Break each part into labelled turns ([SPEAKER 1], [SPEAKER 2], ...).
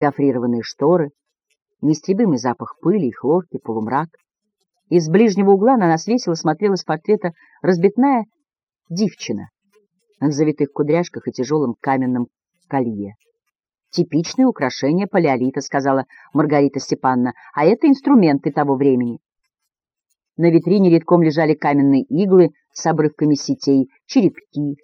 [SPEAKER 1] гофрированные шторы, неистребимый запах пыли и хлорки, полумрак. Из ближнего угла на нас весело смотрела с портрета разбитная девчина в завитых кудряшках и тяжелом каменном колье. «Типичное украшение палеолита», — сказала Маргарита Степановна, «а это инструменты того времени». На витрине редком лежали каменные иглы с обрывками сетей, черепки,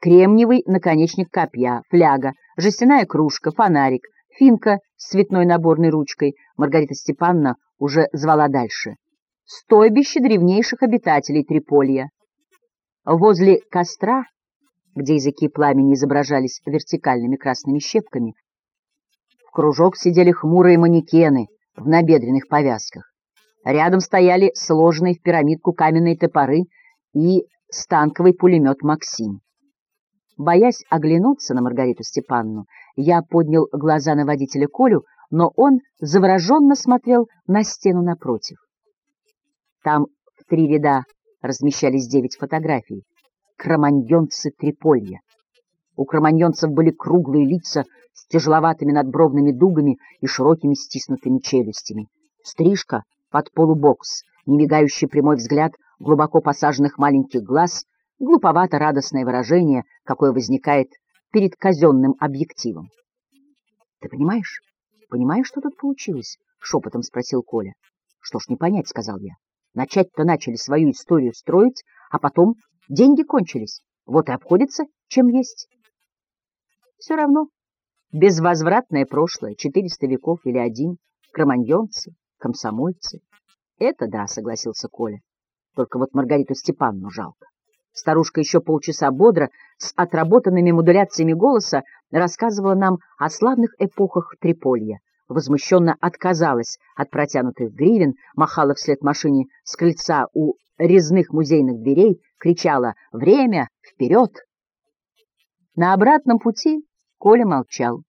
[SPEAKER 1] кремниевый наконечник копья, фляга, жестяная кружка, фонарик, финка с цветной наборной ручкой. Маргарита Степановна уже звала дальше. Стойбище древнейших обитателей Триполья. Возле костра, где языки пламени изображались вертикальными красными щепками, в кружок сидели хмурые манекены в набедренных повязках. Рядом стояли сложенные в пирамидку каменные топоры и станковый пулемет «Максим». Боясь оглянуться на Маргариту Степанну, я поднял глаза на водителя Колю, но он завороженно смотрел на стену напротив. Там в три ряда размещались девять фотографий. Кроманьонцы Триполья. У кроманьонцев были круглые лица с тяжеловатыми надбровными дугами и широкими стиснутыми челюстями. Стрижка под полубокс, немигающий прямой взгляд глубоко посаженных маленьких глаз, глуповато радостное выражение, какое возникает перед казенным объективом. — Ты понимаешь? Понимаешь, что тут получилось? — шепотом спросил Коля. — Что ж не понять, — сказал я. Начать-то начали свою историю строить, а потом деньги кончились. Вот и обходится, чем есть. Все равно. Безвозвратное прошлое, четыреста веков или один, кроманьонцы, комсомольцы. Это да, согласился Коля. Только вот Маргариту Степановну жалко. Старушка еще полчаса бодро, с отработанными модуляциями голоса, рассказывала нам о славных эпохах Триполья. Возмущенно отказалась от протянутых гривен, махала вслед машине с крыльца у резных музейных дверей, кричала «Время! Вперед!». На обратном пути Коля молчал.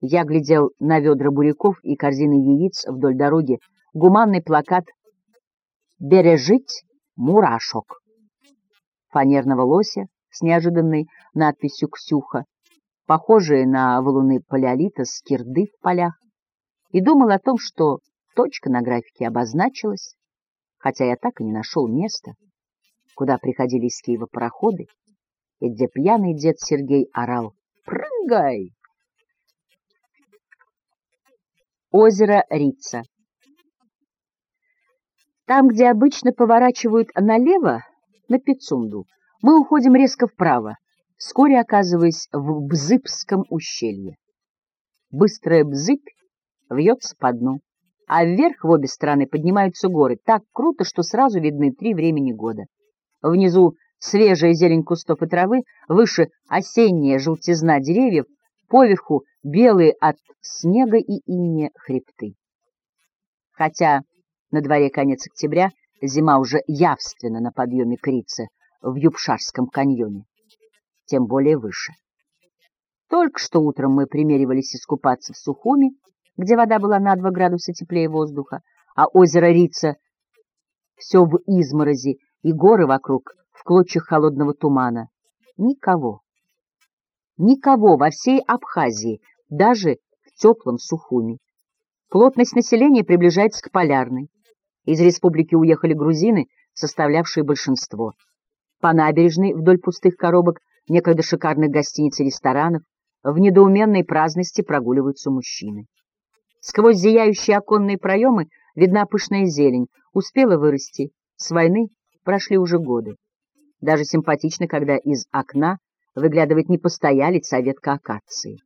[SPEAKER 1] Я глядел на ведра буряков и корзины яиц вдоль дороги, гуманный плакат «Бережить мурашок» фанерного лося с неожиданной надписью «Ксюха», похожие на валуны палеолита с кирды в полях, и думал о том, что точка на графике обозначилась, хотя я так и не нашел места, куда приходили из Киева пароходы, и где пьяный дед Сергей орал «Прыгай!». Озеро Рица Там, где обычно поворачивают налево, на Пицунду, мы уходим резко вправо, вскоре оказываясь в Бзыпском ущелье. Быстрая Бзыпь вьется по дну, а вверх в обе стороны поднимаются горы так круто, что сразу видны три времени года. Внизу свежая зелень кустов и травы, выше осенняя желтизна деревьев, поверху белые от снега и инея хребты. Хотя на дворе конец октября, Зима уже явственно на подъеме Крица в Юбшарском каньоне, тем более выше. Только что утром мы примеривались искупаться в Сухуми, где вода была на 2 градуса теплее воздуха, а озеро Рица все в изморози и горы вокруг в клочьях холодного тумана. Никого. Никого во всей Абхазии, даже в теплом Сухуми. Плотность населения приближается к полярной. Из республики уехали грузины, составлявшие большинство. По набережной, вдоль пустых коробок, некогда шикарных гостиниц и ресторанов, в недоуменной праздности прогуливаются мужчины. Сквозь зияющие оконные проемы видна пышная зелень, успела вырасти. С войны прошли уже годы. Даже симпатично, когда из окна выглядывает не постоялец, а ветка акации.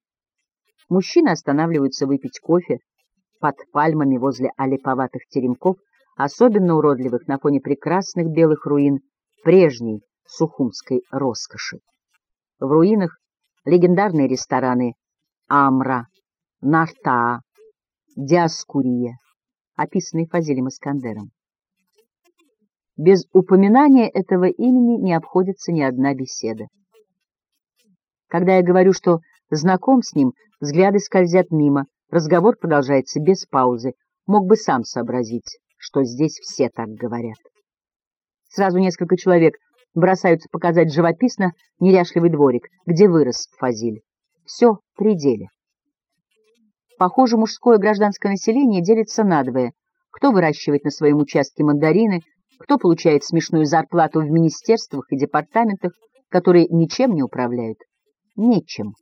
[SPEAKER 1] Мужчины останавливаются выпить кофе под пальмами возле олиповатых теремков, особенно уродливых на фоне прекрасных белых руин прежней сухумской роскоши. В руинах легендарные рестораны Амра, Нарта, Диаскурия, описанные Фазилем Искандером. Без упоминания этого имени не обходится ни одна беседа. Когда я говорю, что знаком с ним, взгляды скользят мимо, разговор продолжается без паузы, мог бы сам сообразить что здесь все так говорят. Сразу несколько человек бросаются показать живописно неряшливый дворик, где вырос Фазиль. Все при деле. Похоже, мужское гражданское население делится надвое. Кто выращивает на своем участке мандарины, кто получает смешную зарплату в министерствах и департаментах, которые ничем не управляют. Нечем.